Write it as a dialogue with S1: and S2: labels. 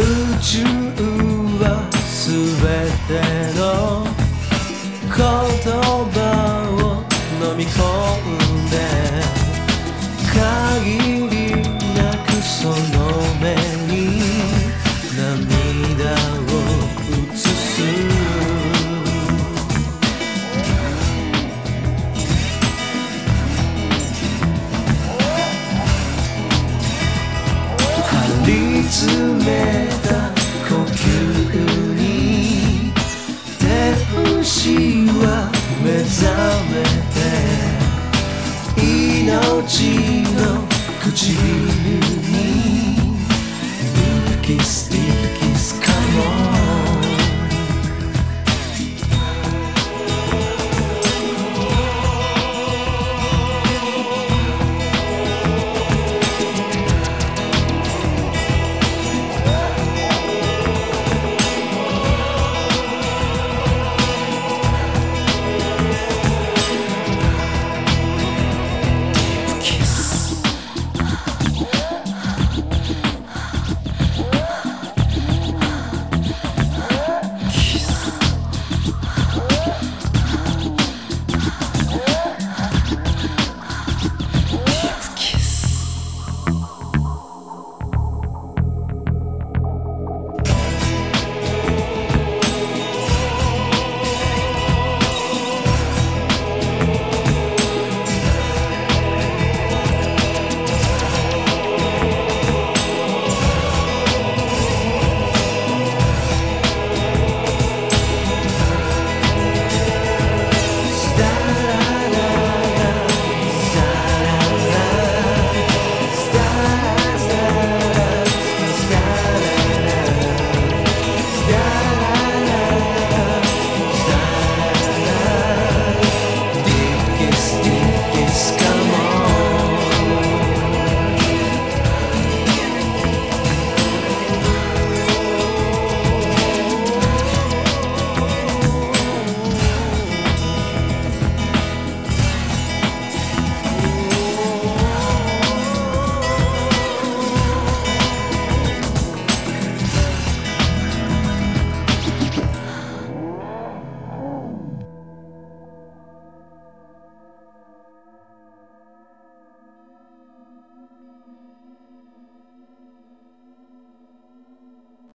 S1: 宇宙は全ての言葉を飲み込んで限りなくその目目覚めて命